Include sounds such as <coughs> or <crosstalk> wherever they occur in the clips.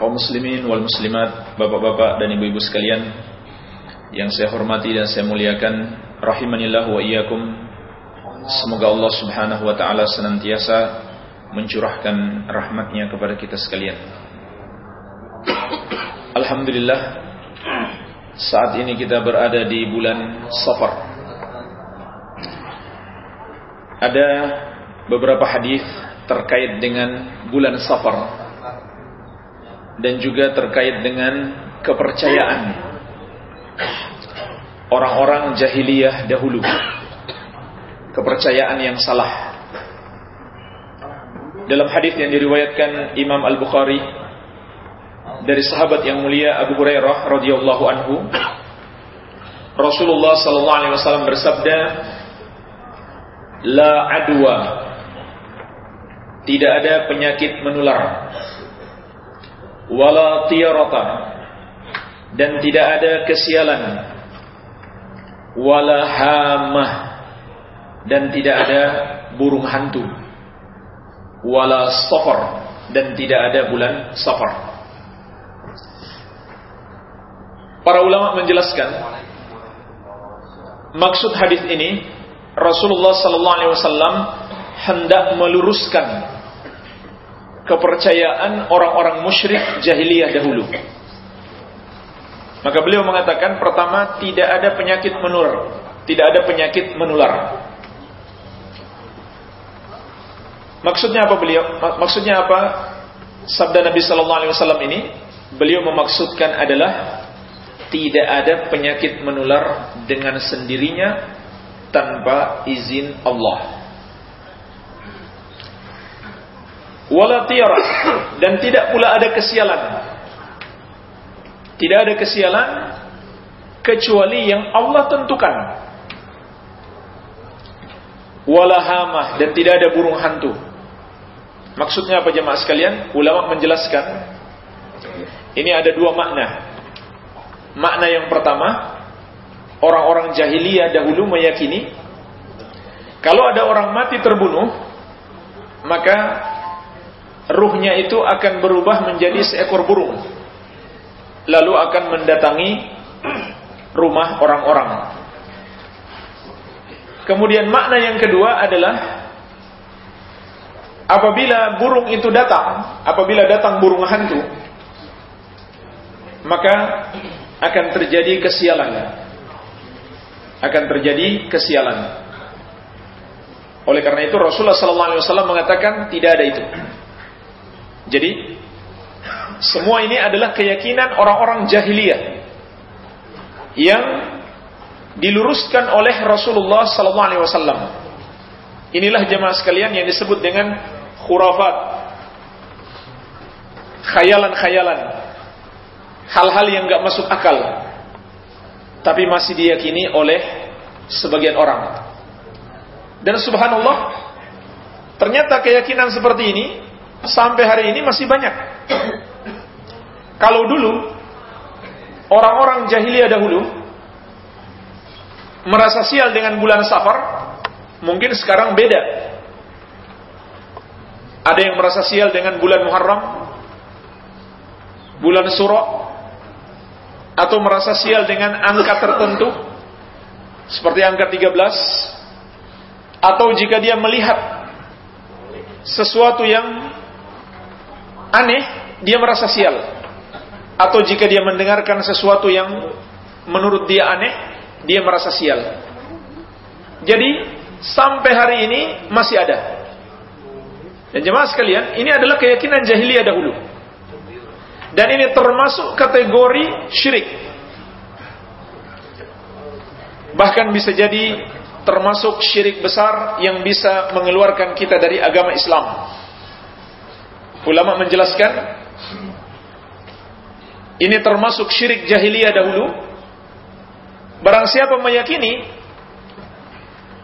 kaum muslimin wal muslimat, bapak-bapak dan ibu-ibu sekalian yang saya hormati dan saya muliakan, rahimanillah wa iyyakum. Semoga Allah Subhanahu wa taala senantiasa mencurahkan rahmatnya kepada kita sekalian. Alhamdulillah saat ini kita berada di bulan Safar. Ada beberapa hadis terkait dengan bulan Safar dan juga terkait dengan kepercayaan orang-orang jahiliyah dahulu. Kepercayaan yang salah. Dalam hadis yang diriwayatkan Imam Al-Bukhari dari sahabat yang mulia Abu Hurairah radhiyallahu anhu, Rasulullah sallallahu alaihi wasallam bersabda, "La adwa." Tidak ada penyakit menular wala tiyarata. Dan tidak ada kesialan. Wala hamah dan tidak ada burung hantu. Wala safar. Dan tidak ada bulan safar. Para ulama menjelaskan maksud hadis ini Rasulullah sallallahu alaihi wasallam hendak meluruskan kepercayaan orang-orang musyrik jahiliyah dahulu. Maka beliau mengatakan pertama tidak ada penyakit menular, tidak ada penyakit menular. Maksudnya apa beliau? Maksudnya apa? Sabda Nabi sallallahu alaihi wasallam ini beliau memaksudkan adalah tidak ada penyakit menular dengan sendirinya tanpa izin Allah. Wala tiyara dan tidak pula ada kesialan. Tidak ada kesialan kecuali yang Allah tentukan. Wala hamah dan tidak ada burung hantu. Maksudnya apa jemaah sekalian? Ulama menjelaskan ini ada dua makna. Makna yang pertama, orang-orang jahiliyah dahulu meyakini kalau ada orang mati terbunuh, maka ruhnya itu akan berubah menjadi seekor burung. Lalu akan mendatangi rumah orang-orang. Kemudian makna yang kedua adalah apabila burung itu datang apabila datang burung hantu maka akan terjadi kesialan. Akan terjadi kesialan. Oleh karena itu Rasulullah SAW mengatakan tidak ada itu jadi semua ini adalah keyakinan orang-orang jahiliyah yang diluruskan oleh Rasulullah sallallahu alaihi wasallam. Inilah jemaah sekalian yang disebut dengan khurafat. Khayalan-khayalan. Hal-hal yang enggak masuk akal. Tapi masih diyakini oleh sebagian orang. Dan subhanallah, ternyata keyakinan seperti ini sampai hari ini masih banyak. Kalau dulu orang-orang jahiliyah dahulu merasa sial dengan bulan Safar, mungkin sekarang beda. Ada yang merasa sial dengan bulan Muharram, bulan Suro, atau merasa sial dengan angka tertentu, seperti angka 13, atau jika dia melihat sesuatu yang aneh, dia merasa sial. Atau jika dia mendengarkan sesuatu yang menurut dia aneh, dia merasa sial. Jadi, sampai hari ini masih ada. Dan jemaah sekalian, ini adalah keyakinan jahiliyah dahulu. Dan ini termasuk kategori syirik. Bahkan bisa jadi termasuk syirik besar yang bisa mengeluarkan kita dari agama Islam. Ulama menjelaskan Ini termasuk syirik jahiliyah dahulu. Barang siapa meyakini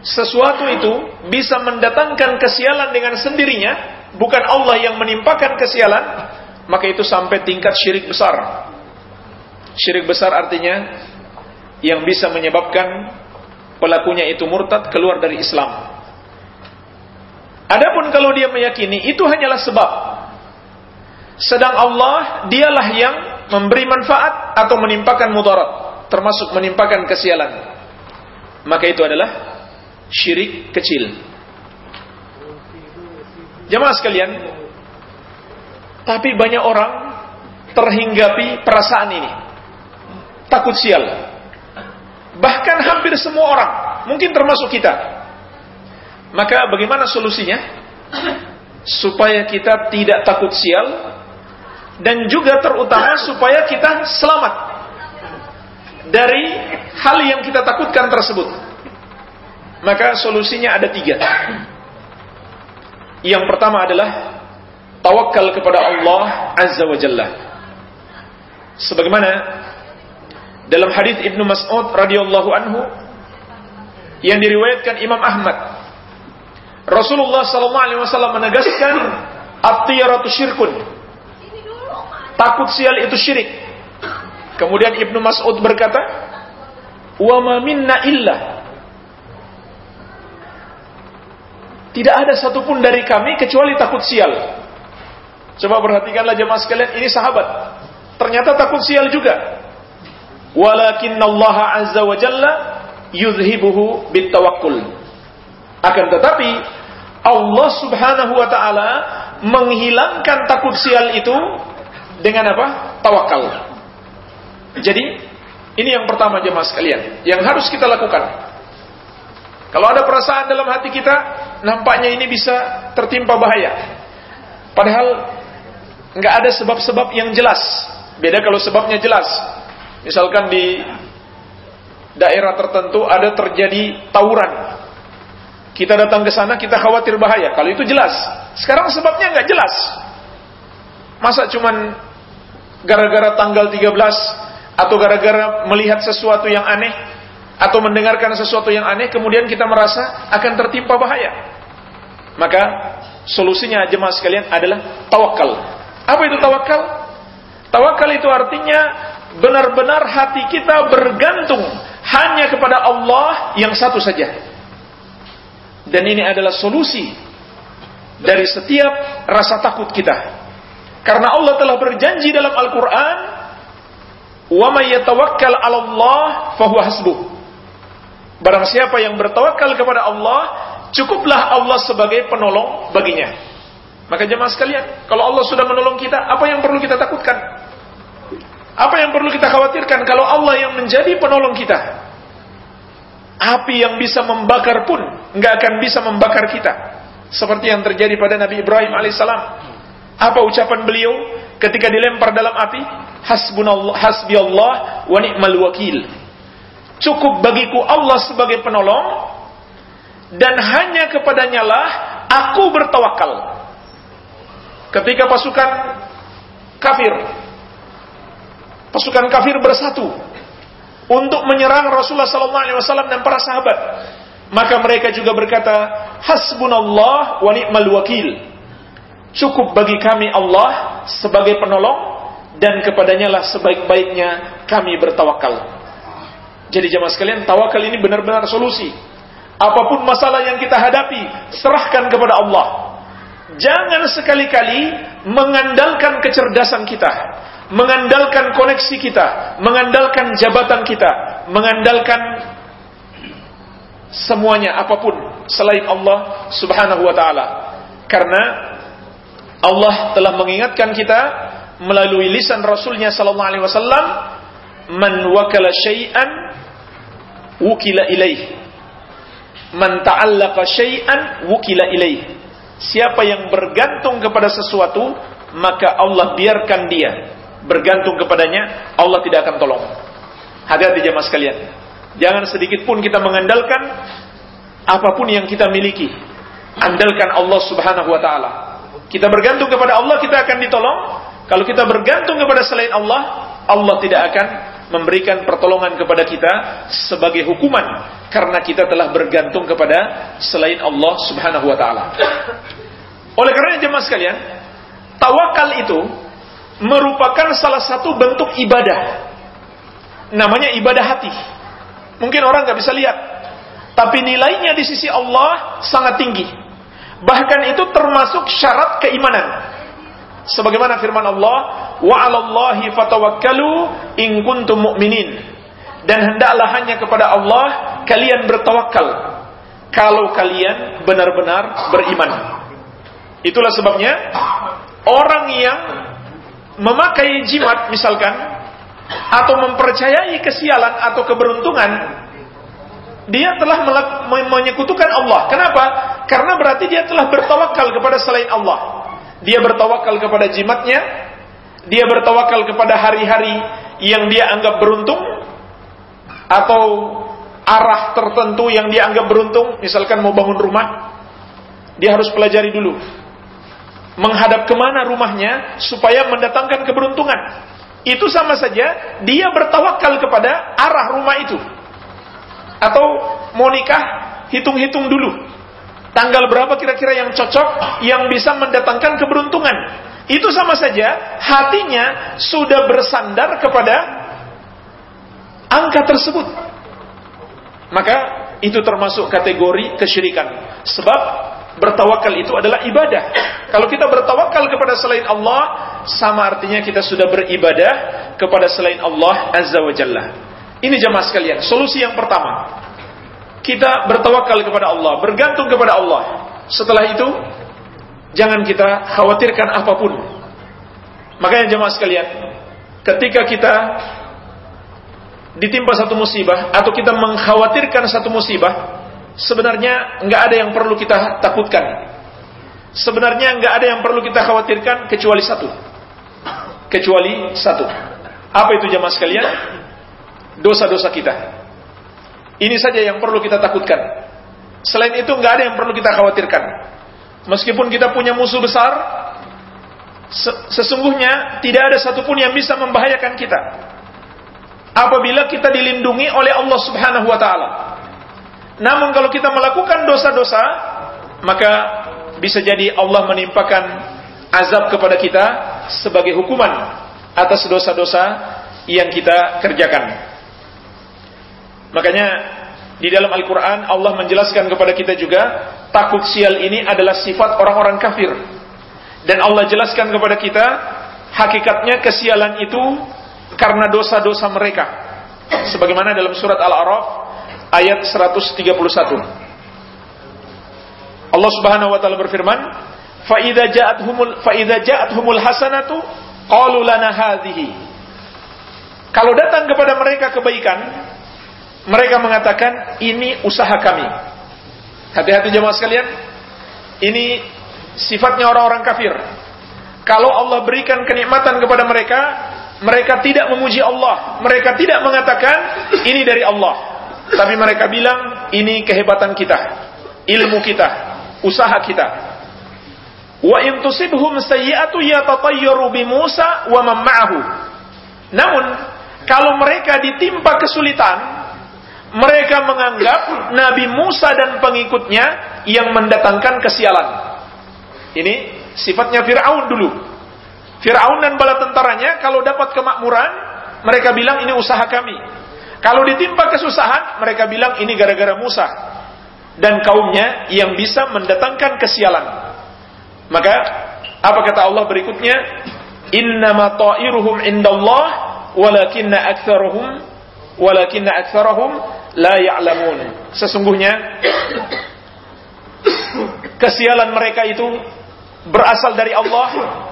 sesuatu itu bisa mendatangkan kesialan dengan sendirinya, bukan Allah yang menimpakan kesialan, maka itu sampai tingkat syirik besar. Syirik besar artinya yang bisa menyebabkan pelakunya itu murtad keluar dari Islam. Adapun kalau dia meyakini itu hanyalah sebab, sedang Allah dialah yang memberi manfaat atau menimpakan mudarat, termasuk menimpakan kesialan. Maka itu adalah syirik kecil. Jemaah sekalian, tapi banyak orang terhinggapi perasaan ini. Takut sial. Bahkan hampir semua orang, mungkin termasuk kita. Maka bagaimana solusinya? Supaya kita tidak takut sial, dan juga terutama supaya kita selamat dari hal yang kita takutkan tersebut. Maka solusinya ada tiga. Yang pertama adalah tawakal kepada Allah Azza wa Jalla. Sebagaimana dalam hadis Ibnu Mas'ud radhiyallahu anhu yang diriwayatkan Imam Ahmad Rasulullah sallallahu alaihi wasallam menegaskan at-tiyaratu syirkun Takut sial itu syirik. Kemudian Ibnu Mas'ud berkata, "Wa ma minna illa" Tidak ada satupun dari kami kecuali takut sial. Coba perhatikanlah jemaah sekalian, ini sahabat. Ternyata takut sial juga. Walakin Allah azza wa jalla yuzhibuhu bitawakkul. Akan tetapi Allah subhanahu wa ta'ala menghilangkan takut sial itu dengan apa? Tawakal. Jadi, ini yang pertama jemaah sekalian, yang harus kita lakukan. Kalau ada perasaan dalam hati kita, nampaknya ini bisa tertimpa bahaya. Padahal nggak ada sebab-sebab yang jelas. Beda kalau sebabnya jelas. Misalkan di daerah tertentu ada terjadi tawuran. Kita datang ke sana, kita khawatir bahaya. Kalau itu jelas. Sekarang sebabnya nggak jelas. Masa cuman gara-gara tanggal 13 atau gara-gara melihat sesuatu yang aneh atau mendengarkan sesuatu yang aneh kemudian kita merasa akan tertimpa bahaya. Maka solusinya jemaah sekalian adalah tawakal. Apa itu tawakal? Tawakal itu artinya benar-benar hati kita bergantung hanya kepada Allah yang satu saja. Dan ini adalah solusi dari setiap rasa takut kita. Karena Allah telah berjanji dalam Al-Quran, "Wa may yatawakkal 'ala Allah fahuwa hasbuh." Barang siapa yang bertawakal kepada Allah, cukuplah Allah sebagai penolong baginya. Maka jemaah sekalian, kalau Allah sudah menolong kita, apa yang perlu kita takutkan? Apa yang perlu kita khawatirkan kalau Allah yang menjadi penolong kita? Api yang bisa membakar pun nggak akan bisa membakar kita. Seperti yang terjadi pada Nabi Ibrahim alaihissalam. Apa ucapan beliau ketika dilempar dalam api? Hasbunallah, hasbiyallah wa ni'mal wakil. Cukup bagiku Allah sebagai penolong dan hanya kepadanya lah aku bertawakal. Ketika pasukan kafir pasukan kafir bersatu untuk menyerang Rasulullah wasallam dan para sahabat, maka mereka juga berkata, "Hasbunallah wa ni'mal wakil." Cukup bagi kami Allah sebagai penolong dan kepadanya lah sebaik-baiknya kami bertawakal. Jadi jemaah sekalian, tawakal ini benar-benar solusi. Apa pun masalah yang kita hadapi, serahkan kepada Allah. Jangan sekali-kali mengandalkan kecerdasan kita, mengandalkan koneksi kita, mengandalkan jabatan kita, mengandalkan semuanya apa pun selain Allah Subhanahu wa taala. Karena Allah telah mengingatkan kita melalui lisan Rasulnya Sallallahu Alaihi Wasallam, man wakala syai'an wukila ilaih, man ta'allaqa syai'an wukila ilaih. Siapa yang bergantung kepada sesuatu, maka Allah biarkan dia bergantung kepadanya, Allah tidak akan tolong. Hati-hati jemaah sekalian. Jangan sedikit pun kita mengandalkan apa pun yang kita miliki. Andalkan Allah Subhanahu wa taala. Kita bergantung kepada Allah, kita akan ditolong. Kalau kita bergantung kepada selain Allah, Allah tidak akan memberikan pertolongan kepada kita sebagai hukuman karena kita telah bergantung kepada selain Allah Subhanahu wa taala. Oleh karena jemaah sekalian, tawakal itu merupakan salah satu bentuk ibadah. Namanya ibadah hati. Mungkin orang nggak bisa lihat, tapi nilainya di sisi Allah sangat tinggi. Bahkan itu termasuk syarat keimanan. Sebagaimana firman Allah, "Wa 'alallahi fatawakkalu in kuntum mu'minin." Dan hendaklah hanya kepada Allah kalian bertawakal kalau kalian benar-benar beriman. Itulah sebabnya orang yang memakai jimat misalkan atau mempercayai kesialan atau keberuntungan dia telah menyekutukan Allah. Kenapa? Karena berarti dia telah bertawakal kepada selain Allah dia bertawakal kepada jimatnya, dia bertawakal kepada hari-hari yang dia anggap beruntung, atau arah tertentu yang dia anggap beruntung, misalkan mau bangun rumah, dia harus pelajari dulu. Menghadap ke mana rumahnya supaya mendatangkan keberuntungan. Itu sama saja dia bertawakal kepada arah rumah itu. Atau mau nikah, hitung-hitung dulu Tanggal berapa kira-kira yang cocok yang bisa mendatangkan keberuntungan? Itu sama saja hatinya sudah bersandar kepada angka tersebut. Maka itu termasuk kategori kesyirikan. Sebab bertawakal itu adalah ibadah. Kalau kita bertawakal kepada selain Allah, sama artinya kita sudah beribadah kepada selain Allah Azza wa Jalla. Ini jemaah sekalian, solusi yang pertama kita bertawakal kepada Allah, bergantung kepada Allah. Setelah itu, jangan kita khawatirkan apa pun. Makanya jemaah sekalian, ketika kita ditimpa satu musibah atau kita mengkhawatirkan satu musibah, sebenarnya nggak ada yang perlu kita takutkan. Sebenarnya nggak ada yang perlu kita khawatirkan kecuali satu, kecuali satu. Apa itu jemaah sekalian? Dosa-dosa kita. Ini saja yang perlu kita takutkan. Selain itu nggak ada yang perlu kita khawatirkan. Meskipun kita punya musuh besar, sesungguhnya tidak ada satupun yang bisa membahayakan kita. Apabila kita dilindungi oleh Allah Subhanahu wa taala. Namun kalau kita melakukan dosa-dosa, maka bisa jadi Allah menimpakan azab kepada kita sebagai hukuman atas dosa-dosa yang kita kerjakan. Makanya di dalam Al-Quran Allah menjelaskan kepada kita juga takut sial ini adalah sifat orang-orang kafir. Dan Allah jelaskan kepada kita hakikatnya kesialan itu karena dosa-dosa mereka. Sebagaimana dalam surat Al-A'raf ayat 131. Allah Subhanahu wa taala berfirman, "Fa idza ja'atuhumul fa idza hasanatu qalu lana hadhihi." Kalau datang kepada mereka kebaikan, mereka mengatakan ini usaha kami. Hati-hati jemaah sekalian. Ini sifatnya orang-orang kafir. Kalau Allah berikan kenikmatan kepada mereka, mereka tidak memuji Allah. Mereka tidak mengatakan ini dari Allah. Tapi mereka bilang ini kehebatan kita, ilmu kita, usaha kita. Wa in tusibhum sayyi'atu yatatayyaru bi Musa wa man. Namun kalau mereka ditimpa kesulitan, mereka menganggap Nabi Musa dan pengikutnya yang mendatangkan kesialan. Ini sifatnya Fir'aun dulu. Fir'aun dan bala tentaranya kalau dapat kemakmuran, mereka bilang ini usaha kami. Kalau ditimpa kesusahan, mereka bilang ini gara-gara Musa dan kaumnya yang bisa mendatangkan kesialan. Maka apa kata Allah berikutnya? Innama ta'iruhum indallah walakinna aktsaruhum walakinna aktsarahum la ya'lamun. Sesungguhnya <coughs> kesialan mereka itu berasal dari Allah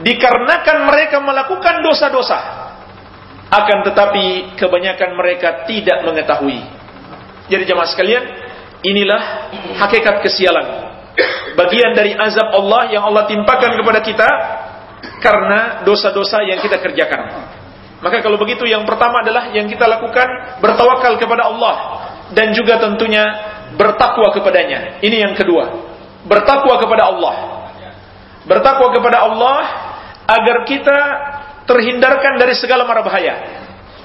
dikarenakan mereka melakukan dosa-dosa. Akan tetapi kebanyakan mereka tidak mengetahui. Jadi jemaah sekalian, inilah hakikat kesialan. Bagian dari azab Allah yang Allah timpakan kepada kita karena dosa-dosa yang kita kerjakan. Maka kalau begitu yang pertama adalah yang kita lakukan bertawakal kepada Allah dan juga tentunya bertakwa kepadanya. Ini yang kedua. Bertakwa kepada Allah. Bertakwa kepada Allah agar kita terhindarkan dari segala mara bahaya.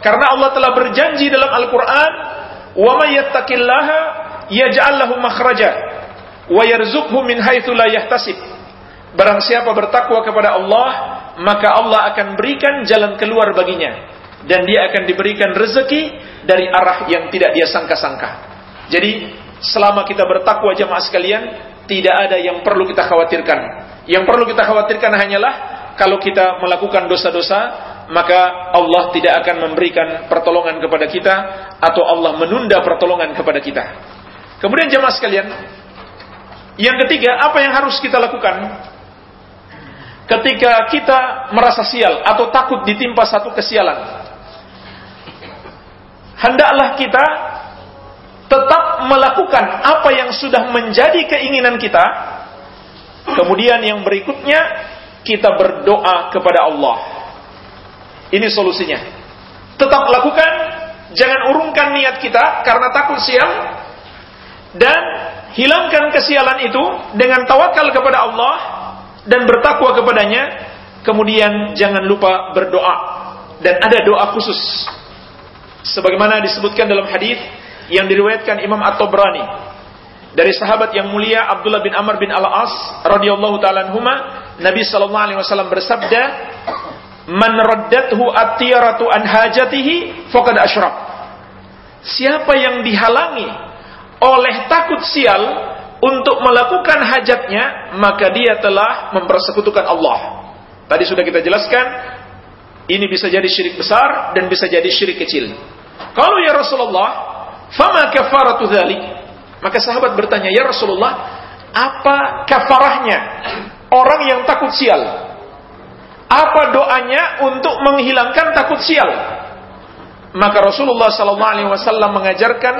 Karena Allah telah berjanji dalam Al-Qur'an, "Wa may yattaqillaha yaj'al lahu makhraja wa yarzuqhu min haitsu la yahtasib." Barang siapa bertakwa kepada Allah, maka Allah akan berikan jalan keluar baginya dan dia akan diberikan rezeki dari arah yang tidak dia sangka-sangka. Jadi, selama kita bertakwa jemaah sekalian, tidak ada yang perlu kita khawatirkan. Yang perlu kita khawatirkan hanyalah kalau kita melakukan dosa-dosa, maka Allah tidak akan memberikan pertolongan kepada kita atau Allah menunda pertolongan kepada kita. Kemudian jemaah sekalian, yang ketiga, apa yang harus kita lakukan? Ketika kita merasa sial atau takut ditimpa satu kesialan, hendaklah kita tetap melakukan apa yang sudah menjadi keinginan kita. Kemudian yang berikutnya kita berdoa kepada Allah. Ini solusinya. Tetap lakukan, jangan urungkan niat kita karena takut sial dan hilangkan kesialan itu dengan tawakal kepada Allah dan bertakwa kepadanya. Kemudian jangan lupa berdoa dan ada doa khusus sebagaimana disebutkan dalam hadis yang diriwayatkan Imam At-Tabrani dari sahabat yang mulia Abdullah bin Amr bin Al-As radhiyallahu taala anhuma Nabi sallallahu alaihi wasallam bersabda man raddathu at-tiyaratu an hajatihi faqad asyrak siapa yang dihalangi oleh takut sial untuk melakukan hajatnya maka dia telah mempersekutukan Allah tadi sudah kita jelaskan ini bisa jadi syirik besar dan bisa jadi syirik kecil kalau ya Rasulullah, fama kafaratu dzalik? Maka sahabat bertanya, "Ya Rasulullah, apa kafarahnya orang yang takut sial? Apa doanya untuk menghilangkan takut sial?" Maka Rasulullah sallallahu alaihi wasallam mengajarkan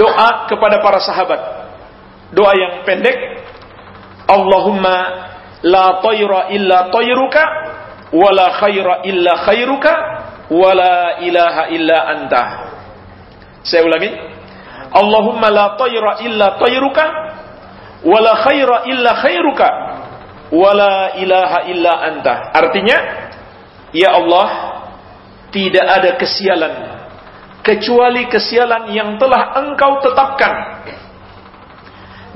doa kepada para sahabat. Doa yang pendek, Allahumma la tayra illa tayruka wala khaira illa khairuka wala ilaha illa anta. Saya ulangi. Allahumma la tayra illa tayruka wala khaira illa khairuka wala ilaha illa anta. Artinya, ya Allah, tidak ada kesialan kecuali kesialan yang telah Engkau tetapkan.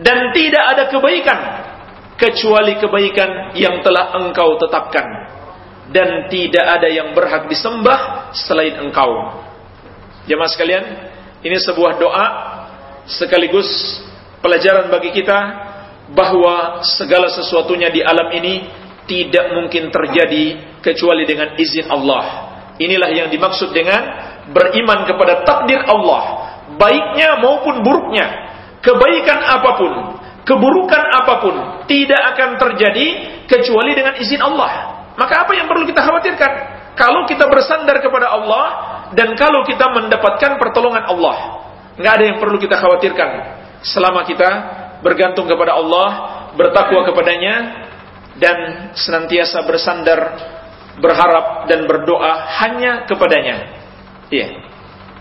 Dan tidak ada kebaikan kecuali kebaikan yang telah Engkau tetapkan dan tidak ada yang berhak disembah selain engkau. Jemaah sekalian, ini sebuah doa sekaligus pelajaran bagi kita bahwa segala sesuatunya di alam ini tidak mungkin terjadi kecuali dengan izin Allah. Inilah yang dimaksud dengan beriman kepada takdir Allah, baiknya maupun buruknya, kebaikan apa pun, keburukan apa pun tidak akan terjadi kecuali dengan izin Allah. Maka apa yang perlu kita khawatirkan? Kalau kita bersandar kepada Allah dan kalau kita mendapatkan pertolongan Allah, nggak ada yang perlu kita khawatirkan selama kita bergantung kepada Allah, bertakwa kepadanya dan senantiasa bersandar, berharap dan berdoa hanya kepadanya. Iya.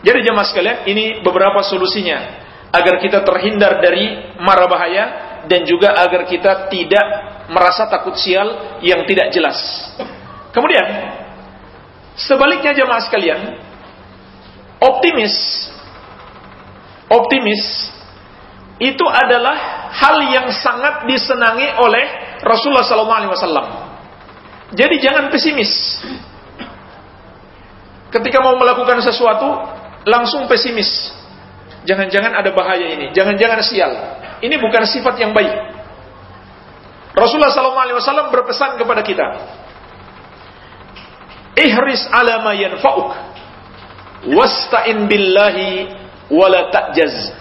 Jadi jemaah sekalian, ini beberapa solusinya agar kita terhindar dari mara bahaya dan juga agar kita tidak merasa takut sial yang tidak jelas. Kemudian, sebaliknya jemaah sekalian, optimis, optimis itu adalah hal yang sangat disenangi oleh Rasulullah SAW. Jadi jangan pesimis. Ketika mau melakukan sesuatu, langsung pesimis. Jangan-jangan ada bahaya ini, jangan-jangan sial. Ini bukan sifat yang baik. Rasulullah SAW berpesan kepada kita, ihris ala ma yanfa'uk, wasta'in billahi wala ta'jaz.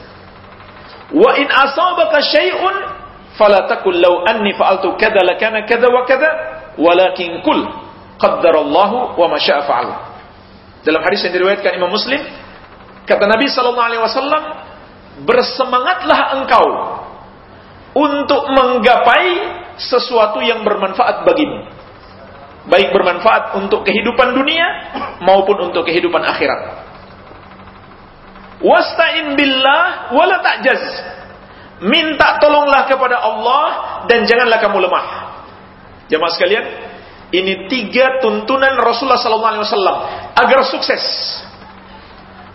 Wa in asabaka syai'un fala takul law anni fa'altu kadza lakana kadza wa kadza walakin kul qaddarallahu wa ma fa'al. Dalam hadis yang diriwayatkan Imam Muslim, kata Nabi sallallahu alaihi wasallam, bersemangatlah engkau untuk menggapai sesuatu yang bermanfaat bagimu. Baik bermanfaat untuk kehidupan dunia maupun untuk kehidupan akhirat. Wasta'in billah wala ta'jaz. Minta tolonglah kepada Allah dan janganlah kamu lemah. Jemaah sekalian, Ini tiga tuntunan Rasulullah SAW agar sukses.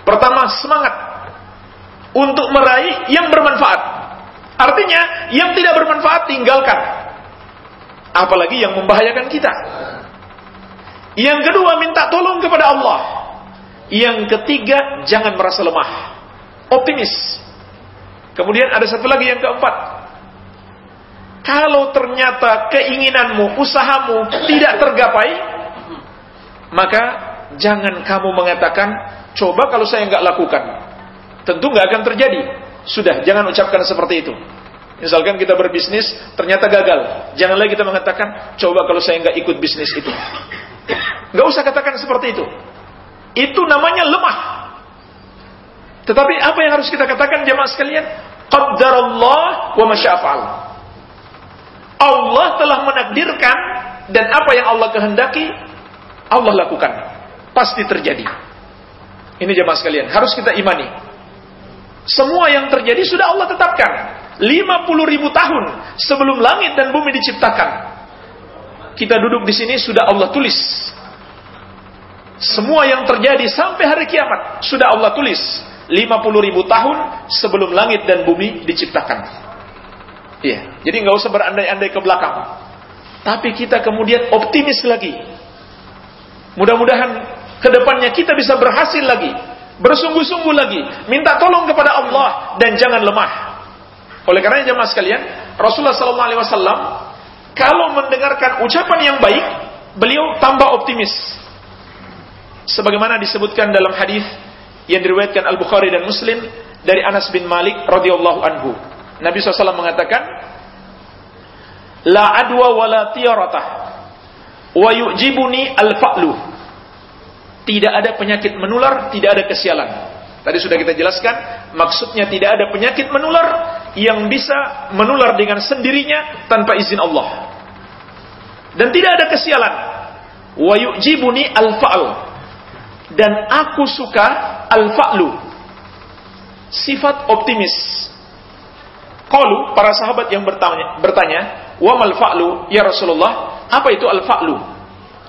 Pertama, semangat untuk meraih yang bermanfaat. Artinya, yang tidak bermanfaat tinggalkan. Apalagi yang membahayakan kita. Yang kedua, minta tolong kepada Allah. Yang ketiga, jangan merasa lemah. Optimis. Kemudian ada satu lagi yang keempat. Kalau ternyata keinginanmu, usahamu tidak tergapai, maka jangan kamu mengatakan, coba kalau saya nggak lakukan. Tentu nggak akan terjadi. Sudah, jangan ucapkan seperti itu. Misalkan kita berbisnis, ternyata gagal. Jangan lagi kita mengatakan, coba kalau saya nggak ikut bisnis itu. Nggak usah katakan seperti itu. Itu namanya lemah. Tetapi apa yang harus kita katakan jemaah sekalian? Qaddarallah wa masyafa'al. Allah telah menakdirkan dan apa yang Allah kehendaki Allah lakukan. Pasti terjadi. Ini jemaah sekalian, harus kita imani. Semua yang terjadi sudah Allah tetapkan. 50 ribu tahun sebelum langit dan bumi diciptakan. Kita duduk di sini sudah Allah tulis. Semua yang terjadi sampai hari kiamat sudah Allah tulis. 50 ribu tahun sebelum langit dan bumi diciptakan. Iya, jadi nggak usah berandai-andai ke belakang. Tapi kita kemudian optimis lagi. Mudah-mudahan ke depannya kita bisa berhasil lagi, bersungguh-sungguh lagi, minta tolong kepada Allah dan jangan lemah. Oleh karena jemaah sekalian, Rasulullah Wasallam kalau mendengarkan ucapan yang baik, beliau tambah optimis. Sebagaimana disebutkan dalam hadis yang diriwayatkan Al Bukhari dan Muslim dari Anas bin Malik radhiyallahu anhu. Nabi SAW mengatakan, La adwa wa la tiyarata wa yu'jibuni al-fa'lu. Tidak ada penyakit menular, tidak ada kesialan. Tadi sudah kita jelaskan, maksudnya tidak ada penyakit menular yang bisa menular dengan sendirinya tanpa izin Allah. Dan tidak ada kesialan. Wa yu'jibuni al-fa'l. Dan aku suka al-fa'lu. Sifat optimis Qalu para sahabat yang bertanya, bertanya, "Wa mal fa'lu ya Rasulullah?" Apa itu al fa'lu?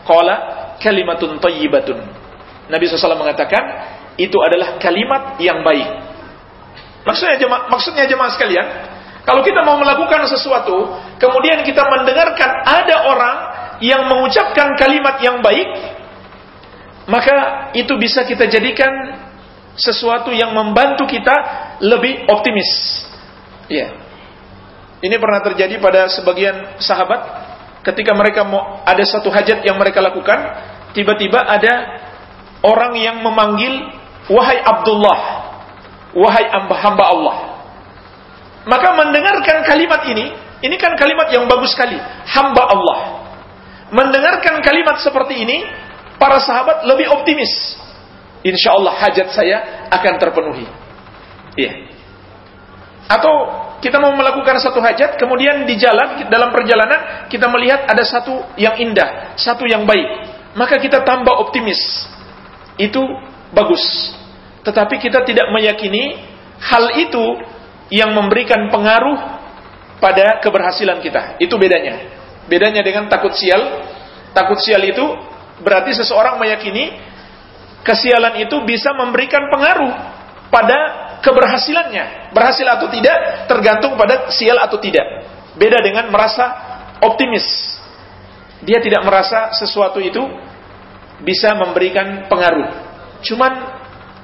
Qala kalimatun thayyibatun. Nabi SAW mengatakan, itu adalah kalimat yang baik. Maksudnya jemaah, maksudnya jemaah sekalian, kalau kita mau melakukan sesuatu, kemudian kita mendengarkan ada orang yang mengucapkan kalimat yang baik, maka itu bisa kita jadikan sesuatu yang membantu kita lebih optimis Iya. Ini pernah terjadi pada sebagian sahabat ketika mereka mau ada satu hajat yang mereka lakukan, tiba-tiba ada orang yang memanggil wahai Abdullah, wahai hamba Allah. Maka mendengarkan kalimat ini, ini kan kalimat yang bagus sekali, hamba Allah. Mendengarkan kalimat seperti ini, para sahabat lebih optimis. Insya Allah hajat saya akan terpenuhi. Iya. Atau kita mau melakukan satu hajat, kemudian di jalan, dalam perjalanan, kita melihat ada satu yang indah, satu yang baik. Maka kita tambah optimis. Itu bagus. Tetapi kita tidak meyakini hal itu yang memberikan pengaruh pada keberhasilan kita. Itu bedanya. Bedanya dengan takut sial. Takut sial itu berarti seseorang meyakini kesialan itu bisa memberikan pengaruh pada keberhasilannya. Berhasil atau tidak tergantung pada sial atau tidak. Beda dengan merasa optimis. Dia tidak merasa sesuatu itu bisa memberikan pengaruh. Cuman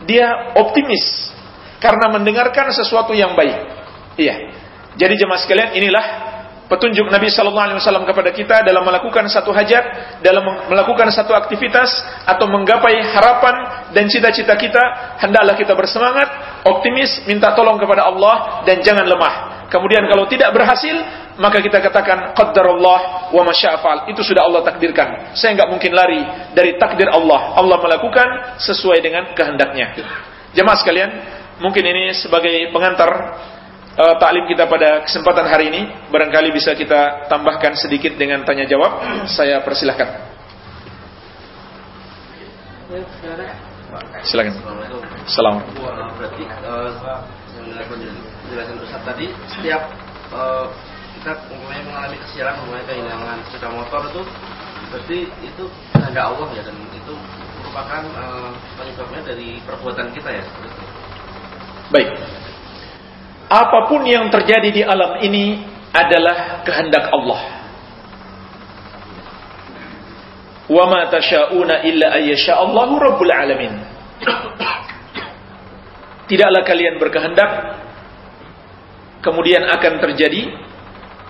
dia optimis karena mendengarkan sesuatu yang baik. Iya. Jadi jemaah sekalian, inilah petunjuk Nabi Shallallahu Alaihi Wasallam kepada kita dalam melakukan satu hajat, dalam melakukan satu aktivitas atau menggapai harapan dan cita-cita kita, hendaklah kita bersemangat, optimis, minta tolong kepada Allah dan jangan lemah. Kemudian kalau tidak berhasil, maka kita katakan qaddarullah wa masyafal. Itu sudah Allah takdirkan. Saya nggak mungkin lari dari takdir Allah. Allah melakukan sesuai dengan kehendaknya. Jemaah sekalian, mungkin ini sebagai pengantar uh, taklim kita pada kesempatan hari ini barangkali bisa kita tambahkan sedikit dengan tanya jawab saya persilahkan silakan salam berarti uh, penjelasan Ustaz tadi setiap uh, kita mulai mengalami kesialan mulai kehilangan sepeda motor itu Berarti itu kehendak Allah ya dan itu merupakan uh, penyebabnya dari perbuatan kita ya. Baik. Apa pun yang terjadi di alam ini adalah kehendak Allah. Wa ma tasha'una illa ayyasha Allahu rabbul alamin. Tidaklah kalian berkehendak kemudian akan terjadi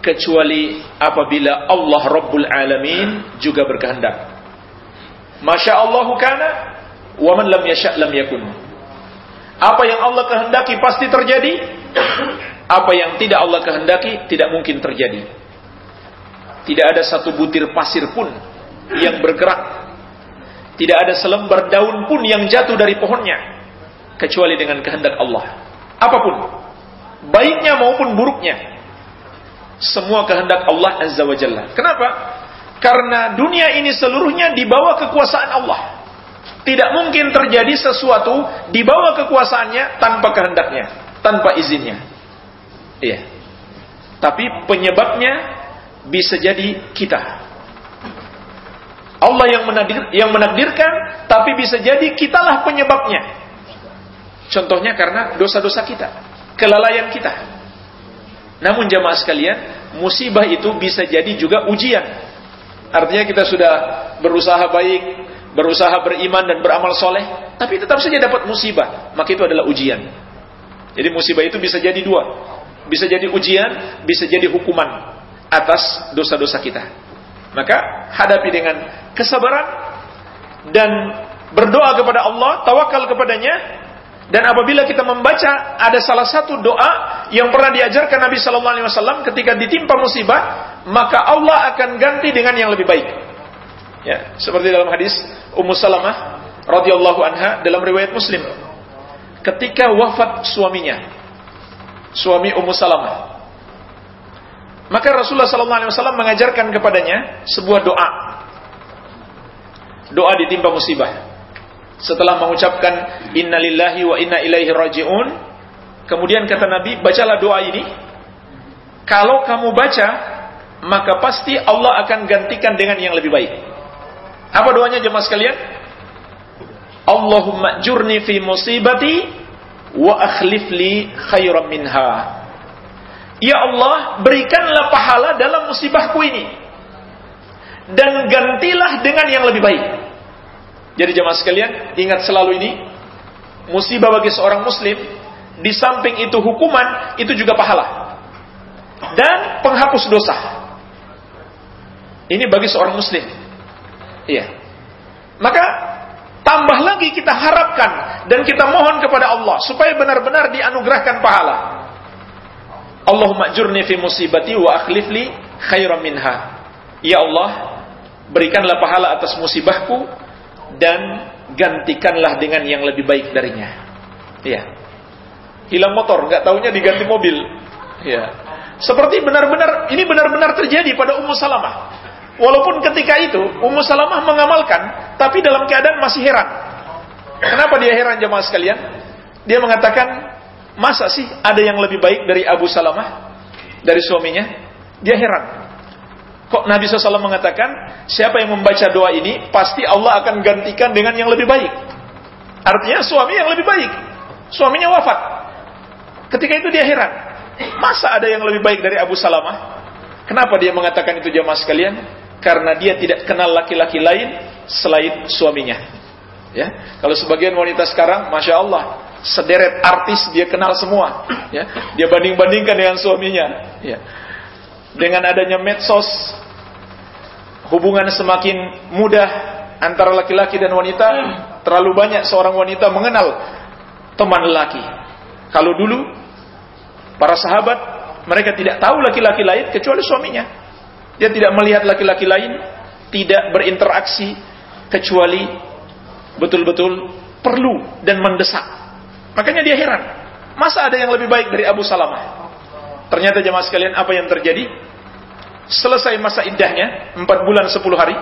kecuali apabila Allah Rabbul Alamin juga berkehendak. Masya Allah kana wa man lam yasha lam yakun. Apa yang Allah kehendaki pasti terjadi. <clears throat> Apa yang tidak Allah kehendaki tidak mungkin terjadi. Tidak ada satu butir pasir pun yang bergerak. Tidak ada selembar daun pun yang jatuh dari pohonnya kecuali dengan kehendak Allah. Apa pun, baiknya maupun buruknya, semua kehendak Allah Azza wa Jalla. Kenapa? Karena dunia ini seluruhnya di bawah kekuasaan Allah. Tidak mungkin terjadi sesuatu di bawah kekuasaannya tanpa kehendaknya, tanpa izinnya. Iya. Tapi penyebabnya bisa jadi kita. Allah yang menakdir, yang menakdirkan, tapi bisa jadi kitalah penyebabnya. Contohnya karena dosa-dosa kita, kelalaian kita. Namun jamaah sekalian, musibah itu bisa jadi juga ujian. Artinya kita sudah berusaha baik, berusaha beriman dan beramal soleh, tapi tetap saja dapat musibah. Maka itu adalah ujian. Jadi musibah itu bisa jadi dua. Bisa jadi ujian, bisa jadi hukuman atas dosa-dosa kita. Maka hadapi dengan kesabaran dan berdoa kepada Allah, tawakal kepadanya, dan apabila kita membaca ada salah satu doa yang pernah diajarkan Nabi Sallallahu Alaihi Wasallam ketika ditimpa musibah, maka Allah akan ganti dengan yang lebih baik. Ya, seperti dalam hadis Ummu Salamah radhiyallahu anha dalam riwayat Muslim. Ketika wafat suaminya, suami Ummu Salamah, maka Rasulullah Sallallahu Alaihi Wasallam mengajarkan kepadanya sebuah doa. Doa ditimpa musibah setelah mengucapkan innalillahi wa inna ilaihi rajiun kemudian kata Nabi bacalah doa ini. Kalau kamu baca maka pasti Allah akan gantikan dengan yang lebih baik. Apa doanya jemaah sekalian? Allahumma jurni fi musibati wa akhlif li khairan minha. Ya Allah berikanlah pahala dalam musibahku ini. Dan gantilah dengan yang lebih baik jadi jemaah sekalian, ingat selalu ini, musibah bagi seorang muslim, di samping itu hukuman, itu juga pahala. Dan penghapus dosa. Ini bagi seorang muslim. Iya. Maka tambah lagi kita harapkan dan kita mohon kepada Allah supaya benar-benar dianugerahkan pahala. Allahumma jurni fi musibati wa akhlif li khairan minha. Ya Allah, berikanlah pahala atas musibahku dan gantikanlah dengan yang lebih baik darinya. Ya. Hilang motor, nggak tahunya diganti mobil. Ya. Seperti benar-benar ini benar-benar terjadi pada Ummu Salamah. Walaupun ketika itu Ummu Salamah mengamalkan, tapi dalam keadaan masih heran. Kenapa dia heran jemaah sekalian? Dia mengatakan, masa sih ada yang lebih baik dari Abu Salamah dari suaminya? Dia heran. Kok Nabi SAW mengatakan, siapa yang membaca doa ini, pasti Allah akan gantikan dengan yang lebih baik. Artinya suami yang lebih baik. Suaminya wafat. Ketika itu dia heran. Masa ada yang lebih baik dari Abu Salamah? Kenapa dia mengatakan itu jamaah sekalian? Karena dia tidak kenal laki-laki lain selain suaminya. Ya, kalau sebagian wanita sekarang, masya Allah, sederet artis dia kenal semua. Ya, dia banding-bandingkan dengan suaminya. Ya, dengan adanya medsos, hubungan semakin mudah antara laki-laki dan wanita, terlalu banyak seorang wanita mengenal teman laki. Kalau dulu para sahabat mereka tidak tahu laki-laki lain kecuali suaminya. Dia tidak melihat laki-laki lain, tidak berinteraksi kecuali betul-betul perlu dan mendesak. Makanya dia heran, masa ada yang lebih baik dari Abu Salamah? Ternyata jemaah sekalian apa yang terjadi? selesai masa iddahnya empat bulan sepuluh hari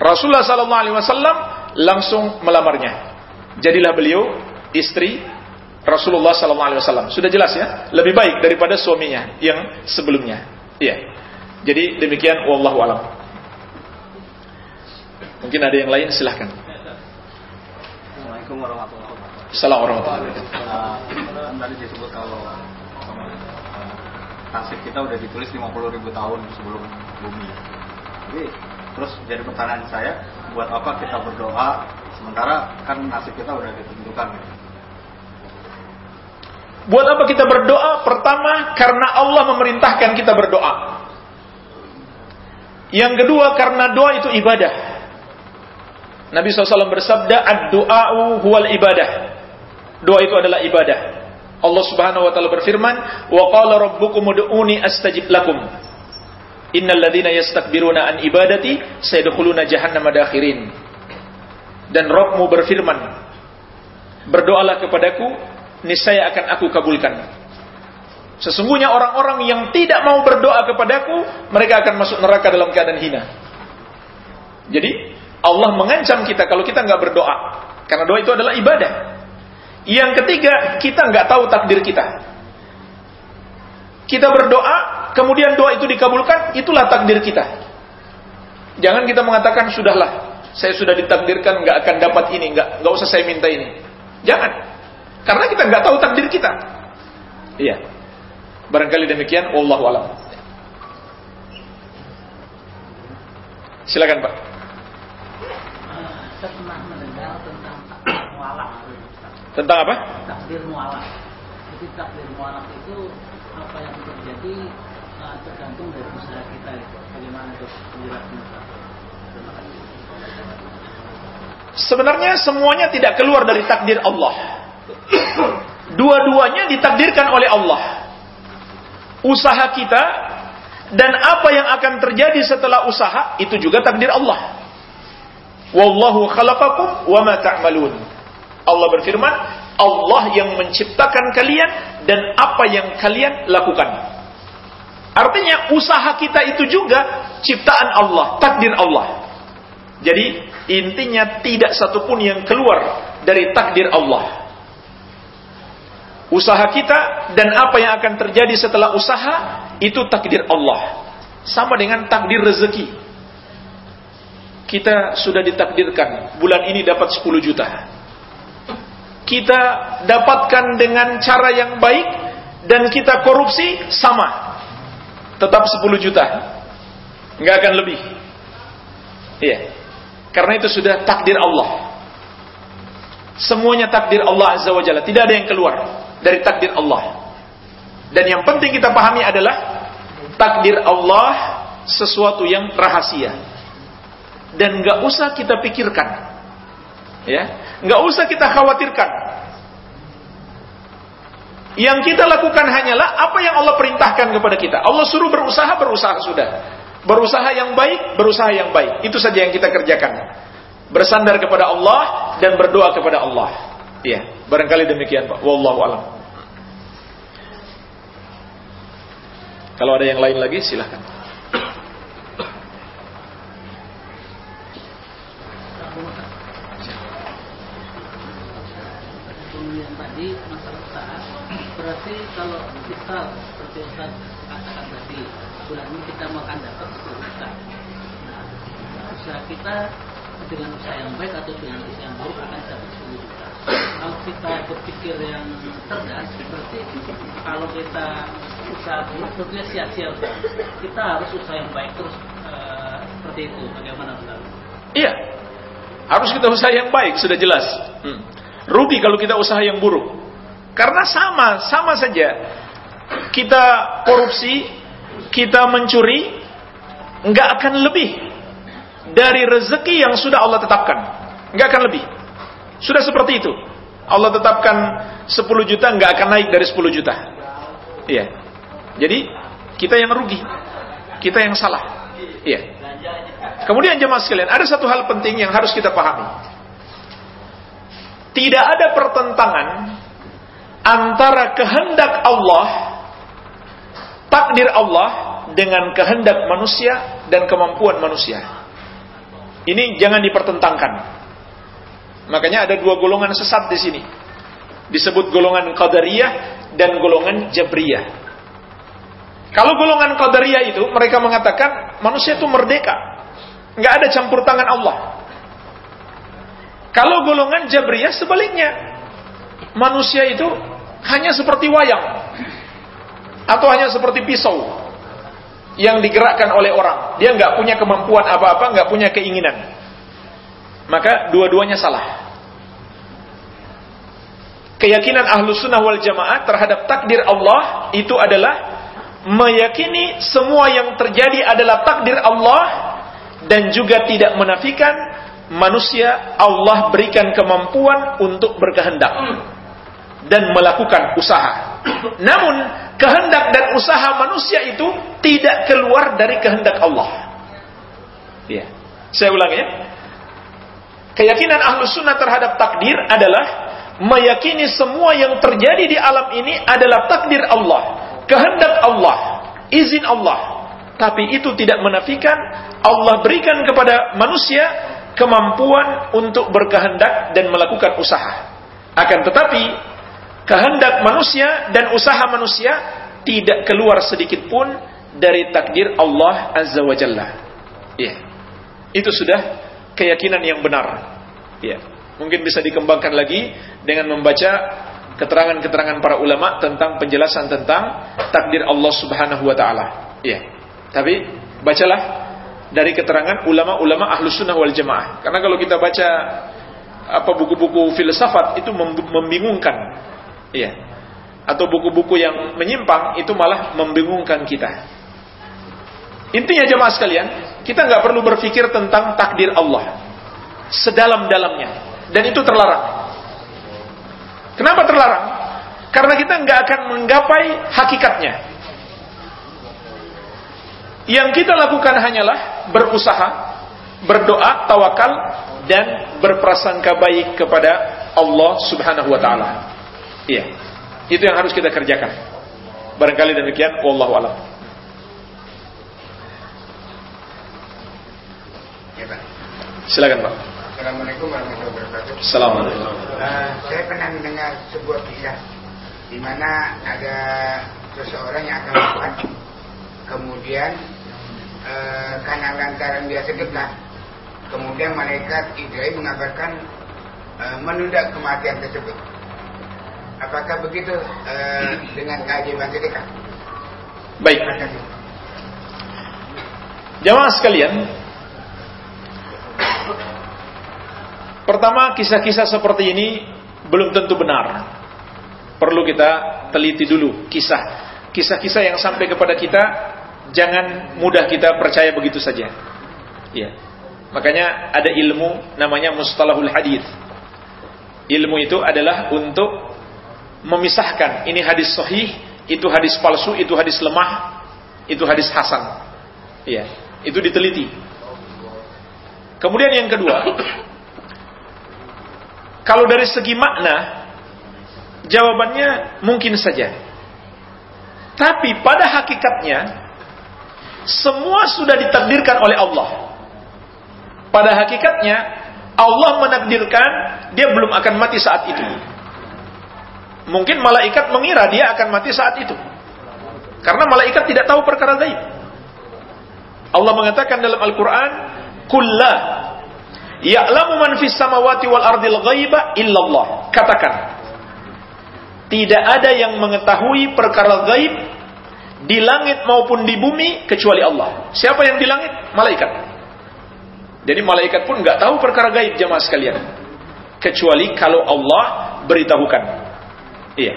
Rasulullah Sallallahu Alaihi Wasallam langsung melamarnya jadilah beliau istri Rasulullah Sallallahu Alaihi Wasallam sudah jelas ya lebih baik daripada suaminya yang sebelumnya iya jadi demikian wallahu alam Mungkin ada yang lain silahkan. Assalamualaikum warahmatullahi wabarakatuh. Assalamualaikum warahmatullahi wabarakatuh. Tadi disebut kalau nasib kita udah ditulis 50 ribu tahun sebelum bumi. Jadi terus jadi pertanyaan saya, buat apa kita berdoa sementara kan nasib kita udah ditentukan? Buat apa kita berdoa? Pertama, karena Allah memerintahkan kita berdoa. Yang kedua, karena doa itu ibadah. Nabi SAW bersabda, Ad-du'a'u huwal ibadah. Doa itu adalah ibadah. Allah Subhanahu wa taala berfirman, "Wa qala rabbukum ud'uni astajib lakum." Innal ladzina yastakbiruna an ibadati sayadkhuluna jahannama dakhirin. Dan Rabbmu berfirman, "Berdoalah kepadaku, niscaya akan aku kabulkan." Sesungguhnya orang-orang yang tidak mau berdoa kepadaku, mereka akan masuk neraka dalam keadaan hina. Jadi, Allah mengancam kita kalau kita nggak berdoa. Karena doa itu adalah ibadah. Yang ketiga, kita nggak tahu takdir kita. Kita berdoa, kemudian doa itu dikabulkan, itulah takdir kita. Jangan kita mengatakan sudahlah, saya sudah ditakdirkan nggak akan dapat ini, nggak nggak usah saya minta ini. Jangan, karena kita nggak tahu takdir kita. Iya, barangkali demikian. Allah alam. Silakan Pak. Saya pernah mendengar tentang mualaf. Tentang apa? Takdir mualaf. Jadi takdir mualaf itu apa yang terjadi uh, tergantung dari usaha kita itu. Bagaimana itu penjelasan Terima kasih. Sebenarnya semuanya tidak keluar dari takdir Allah. Dua-duanya ditakdirkan oleh Allah. Usaha kita dan apa yang akan terjadi setelah usaha itu juga takdir Allah. Wallahu khalaqakum wa ma ta'malun. Allah berfirman, Allah yang menciptakan kalian dan apa yang kalian lakukan. Artinya usaha kita itu juga ciptaan Allah, takdir Allah. Jadi intinya tidak satupun yang keluar dari takdir Allah. Usaha kita dan apa yang akan terjadi setelah usaha itu takdir Allah. Sama dengan takdir rezeki. Kita sudah ditakdirkan bulan ini dapat 10 juta. Kita dapatkan dengan cara yang baik dan kita korupsi sama. Tetap 10 juta. Nggak akan lebih. Iya. Karena itu sudah takdir Allah. Semuanya takdir Allah Azza wa Jalla. Tidak ada yang keluar dari takdir Allah. Dan yang penting kita pahami adalah takdir Allah sesuatu yang rahasia dan nggak usah kita pikirkan, ya, nggak usah kita khawatirkan. Yang kita lakukan hanyalah apa yang Allah perintahkan kepada kita. Allah suruh berusaha, berusaha sudah. Berusaha yang baik, berusaha yang baik. Itu saja yang kita kerjakan. Bersandar kepada Allah dan berdoa kepada Allah. Iya, barangkali demikian Pak. Wallahu alam. Kalau ada yang lain lagi silahkan. Tadi masalah usaha. Berarti kalau kita seperti Ustaz katakan tadi bulan ini kita mau akan dapat 10 juta. Nah, usaha kita dengan usaha yang baik atau dengan usaha yang buruk akan dapat 10 juta. Kalau kita berpikir yang cerdas, berarti kalau kita usaha buruk, berarti sia-sia. Kita harus usaha yang baik terus eh, seperti itu. Bagaimana Ustaz? Iya. Harus kita usaha yang baik, sudah jelas. Hmm. Rugi kalau kita usaha yang buruk. Karena sama, sama saja. Kita korupsi, kita mencuri, nggak akan lebih dari rezeki yang sudah Allah tetapkan. Nggak akan lebih. Sudah seperti itu. Allah tetapkan 10 juta, nggak akan naik dari 10 juta. Iya. Jadi, kita yang rugi. Kita yang salah. Iya. Kemudian jemaah sekalian, ada satu hal penting yang harus kita pahami. Tidak ada pertentangan antara kehendak Allah, takdir Allah dengan kehendak manusia dan kemampuan manusia. Ini jangan dipertentangkan. Makanya ada dua golongan sesat di sini. Disebut golongan Qadariyah dan golongan Jabriyah. Kalau golongan Qadariyah itu mereka mengatakan manusia itu merdeka. nggak ada campur tangan Allah. Kalau golongan Jabriyah sebaliknya, manusia itu hanya seperti wayang atau hanya seperti pisau yang digerakkan oleh orang. Dia nggak punya kemampuan apa-apa, nggak punya keinginan. Maka dua-duanya salah. Keyakinan ahlu sunnah wal jamaah terhadap takdir Allah itu adalah meyakini semua yang terjadi adalah takdir Allah dan juga tidak menafikan manusia Allah berikan kemampuan untuk berkehendak dan melakukan usaha. <clears throat> Namun kehendak dan usaha manusia itu tidak keluar dari kehendak Allah. Ya. Saya ulang ya. Keyakinan ahlu sunnah terhadap takdir adalah meyakini semua yang terjadi di alam ini adalah takdir Allah, kehendak Allah, izin Allah. Tapi itu tidak menafikan Allah berikan kepada manusia kemampuan untuk berkehendak dan melakukan usaha. Akan tetapi kehendak manusia dan usaha manusia tidak keluar sedikit pun dari takdir Allah Azza wa Jalla. Ya. Itu sudah keyakinan yang benar. Ya. Mungkin bisa dikembangkan lagi dengan membaca keterangan-keterangan para ulama tentang penjelasan tentang takdir Allah Subhanahu wa taala. Ya. Tapi bacalah dari keterangan ulama-ulama ahlu sunnah wal jamaah. Karena kalau kita baca apa buku-buku filsafat itu membingungkan. Iya. Atau buku-buku yang menyimpang itu malah membingungkan kita. Intinya jemaah sekalian, kita nggak perlu berpikir tentang takdir Allah sedalam-dalamnya dan itu terlarang. Kenapa terlarang? Karena kita nggak akan menggapai hakikatnya. Yang kita lakukan hanyalah berusaha, berdoa, tawakal, dan berprasangka baik kepada Allah Subhanahu wa taala. Iya. Itu yang harus kita kerjakan. Barangkali demikian wallahu alam. Ya, Pak. Silakan, Pak. Assalamualaikum warahmatullahi wabarakatuh. Assalamualaikum. Uh, saya pernah mendengar sebuah kisah di mana ada seseorang yang akan wafat, kemudian uh, karena lantaran dia sedekah, kemudian malaikat Ibrahim mengabarkan uh, menunda kematian tersebut. Apakah begitu uh, dengan keajaiban sedekah? Baik. Terima kasih. Jamaah sekalian, pertama kisah-kisah seperti ini belum tentu benar. Perlu kita teliti dulu kisah. Kisah-kisah yang sampai kepada kita jangan mudah kita percaya begitu saja. Ya. Makanya ada ilmu namanya mustalahul hadis. Ilmu itu adalah untuk memisahkan ini hadis sahih, itu hadis palsu, itu hadis lemah, itu hadis hasan. Ya, itu diteliti. Kemudian yang kedua, kalau dari segi makna, jawabannya mungkin saja. Tapi pada hakikatnya, semua sudah ditakdirkan oleh Allah. Pada hakikatnya, Allah menakdirkan dia belum akan mati saat itu. Mungkin malaikat mengira dia akan mati saat itu. Karena malaikat tidak tahu perkara gaib. Allah mengatakan dalam Al-Quran, Kullah ya'lamu man fis samawati wal ardil ghaiba illallah. Katakan, tidak ada yang mengetahui perkara gaib di langit maupun di bumi kecuali Allah. Siapa yang di langit? Malaikat. Jadi malaikat pun nggak tahu perkara gaib jamaah sekalian. Kecuali kalau Allah beritahukan. Iya.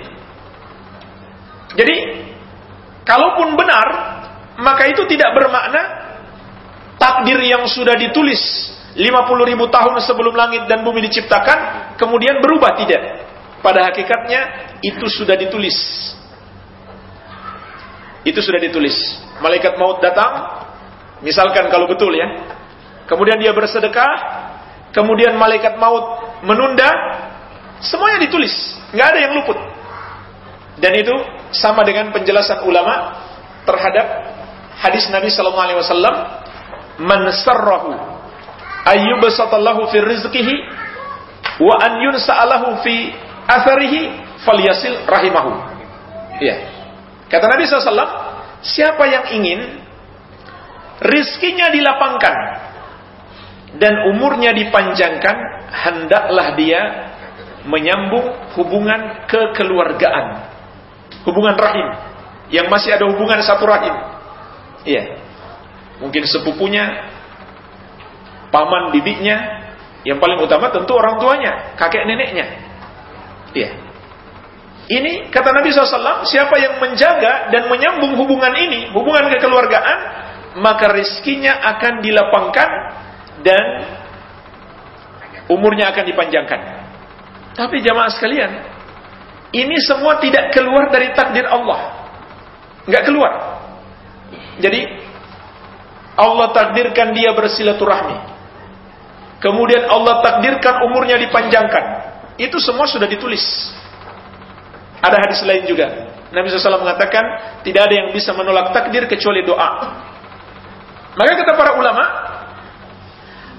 Jadi, kalaupun benar, maka itu tidak bermakna takdir yang sudah ditulis 50 ribu tahun sebelum langit dan bumi diciptakan, kemudian berubah. Tidak. Pada hakikatnya, itu sudah ditulis. Itu sudah ditulis. Malaikat maut datang, misalkan kalau betul ya, kemudian dia bersedekah, kemudian malaikat maut menunda, semuanya ditulis, nggak ada yang luput. Dan itu sama dengan penjelasan ulama terhadap hadis Nabi Sallallahu Alaihi Wasallam, "Man sarrahu ayyubsatallahu fi rizqihi wa an yunsa'alahu fi atharihi falyasil rahimahu." Iya. Kata Nabi SAW, siapa yang ingin rizkinya dilapangkan dan umurnya dipanjangkan, hendaklah dia menyambung hubungan kekeluargaan. Hubungan rahim. Yang masih ada hubungan satu rahim. Iya. Mungkin sepupunya, paman bibinya, yang paling utama tentu orang tuanya, kakek neneknya. Iya. Ini kata Nabi SAW, siapa yang menjaga dan menyambung hubungan ini, hubungan kekeluargaan, maka rizkinya akan dilapangkan dan umurnya akan dipanjangkan. Tapi jamaah sekalian, ini semua tidak keluar dari takdir Allah. Nggak keluar. Jadi, Allah takdirkan dia bersilaturahmi. Kemudian Allah takdirkan umurnya dipanjangkan. Itu semua sudah ditulis. Ada hadis lain juga. Nabi SAW mengatakan, tidak ada yang bisa menolak takdir kecuali doa. Maka kata para ulama,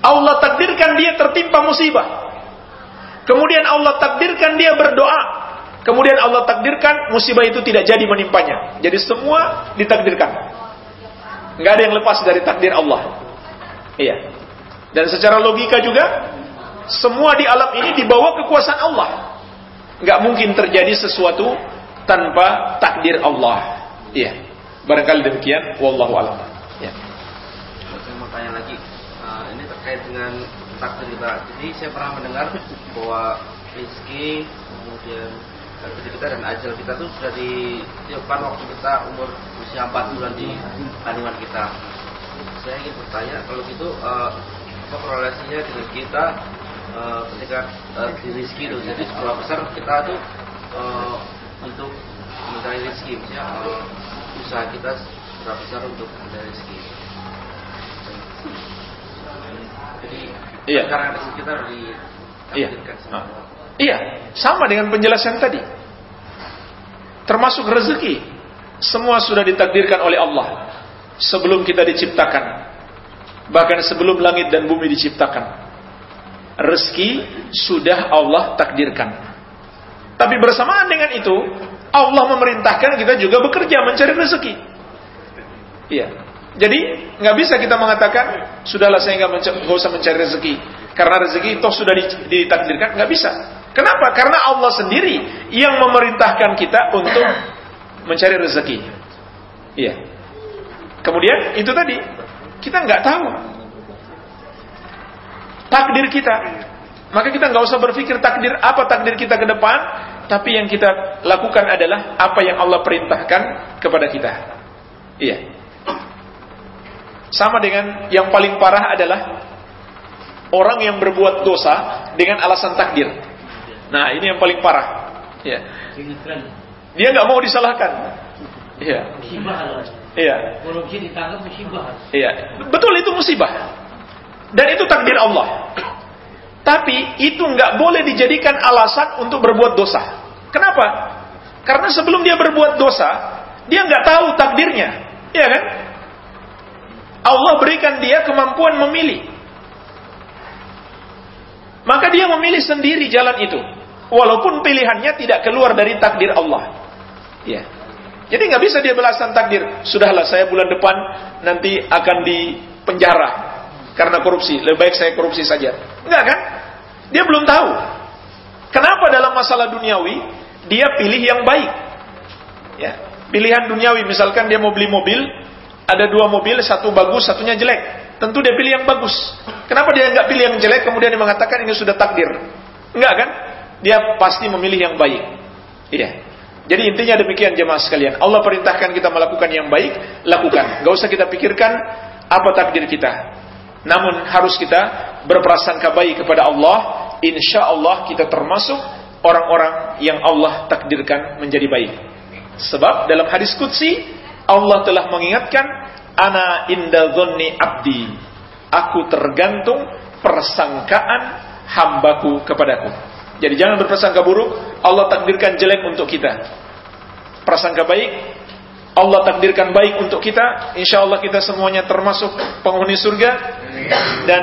Allah takdirkan dia tertimpa musibah. Kemudian Allah takdirkan dia berdoa. Kemudian Allah takdirkan musibah itu tidak jadi menimpanya. Jadi semua ditakdirkan. Nggak ada yang lepas dari takdir Allah. Iya. Dan secara logika juga, semua di alam ini dibawa kekuasaan Allah. Nggak mungkin terjadi sesuatu tanpa takdir Allah. Iya. Barangkali demikian. Wallahu a'lam. Ya. Saya mau tanya lagi terkait dengan takdir kita. Jadi saya pernah mendengar bahwa rezeki kemudian rezeki kita dan ajal kita itu sudah ditiupkan waktu kita umur usia 4 bulan di kandungan kita. Saya ingin bertanya kalau gitu uh, apa korelasinya dengan kita uh, ketika uh, di rezeki itu jadi seberapa besar kita tuh uh, untuk mencari rezeki misalnya uh, usaha kita seberapa besar untuk mencari rezeki jadi iya. sekarang di sekitar di Iya. Ah. Iya, sama dengan penjelasan tadi. Termasuk rezeki, semua sudah ditakdirkan oleh Allah sebelum kita diciptakan. Bahkan sebelum langit dan bumi diciptakan. Rezeki sudah Allah takdirkan. Tapi bersamaan dengan itu, Allah memerintahkan kita juga bekerja mencari rezeki. Iya. Jadi nggak bisa kita mengatakan sudahlah saya nggak usah mencari rezeki karena rezeki toh sudah ditakdirkan nggak bisa. Kenapa? Karena Allah sendiri yang memerintahkan kita untuk mencari rezeki. Iya. Kemudian itu tadi kita nggak tahu takdir kita. Maka kita nggak usah berpikir takdir apa takdir kita ke depan, tapi yang kita lakukan adalah apa yang Allah perintahkan kepada kita. Iya. Sama dengan yang paling parah adalah orang yang berbuat dosa dengan alasan takdir. Nah, ini yang paling parah. Ya. Dia nggak mau disalahkan. Iya. Iya. Iya. Betul itu musibah. Dan itu takdir Allah. Tapi itu nggak boleh dijadikan alasan untuk berbuat dosa. Kenapa? Karena sebelum dia berbuat dosa, dia nggak tahu takdirnya. Iya kan? Allah berikan dia kemampuan memilih. Maka dia memilih sendiri jalan itu. Walaupun pilihannya tidak keluar dari takdir Allah. Ya. Jadi nggak bisa dia belasan takdir. Sudahlah saya bulan depan nanti akan di penjara karena korupsi. Lebih baik saya korupsi saja. Enggak kan? Dia belum tahu. Kenapa dalam masalah duniawi dia pilih yang baik? Ya. Pilihan duniawi misalkan dia mau beli mobil, ada dua mobil, satu bagus, satunya jelek. Tentu dia pilih yang bagus. Kenapa dia nggak pilih yang jelek, kemudian dia mengatakan ini sudah takdir? Enggak kan? Dia pasti memilih yang baik. Iya. Jadi intinya demikian jemaah sekalian. Allah perintahkan kita melakukan yang baik, lakukan. Gak usah kita pikirkan apa takdir kita. Namun harus kita berprasangka baik kepada Allah. Insya Allah kita termasuk orang-orang yang Allah takdirkan menjadi baik. Sebab dalam hadis Qudsi Allah telah mengingatkan ana inda dhonni abdi. Aku tergantung persangkaan hambaku kepadaku. Jadi jangan berprasangka buruk, Allah takdirkan jelek untuk kita. Prasangka baik, Allah takdirkan baik untuk kita. Insya Allah kita semuanya termasuk penghuni surga. Dan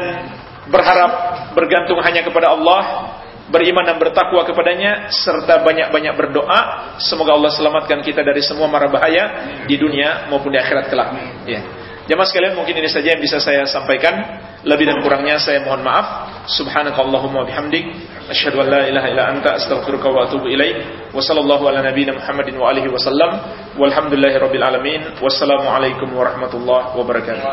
berharap bergantung hanya kepada Allah beriman dan bertakwa kepadanya serta banyak-banyak berdoa. Semoga Allah selamatkan kita dari semua mara bahaya di dunia maupun di akhirat kelak. Ya. Jemaah sekalian mungkin ini saja yang bisa saya sampaikan Lebih dan kurangnya saya mohon maaf. Subhanakallahumma bihamdik asyhadu an la ilaha illa anta astaghfiruka wa atubu ilaik. Wa sallallahu ala nabiyyina Muhammadin wa alihi wasallam. Walhamdulillahi rabbil alamin. Wassalamualaikum warahmatullahi wabarakatuh.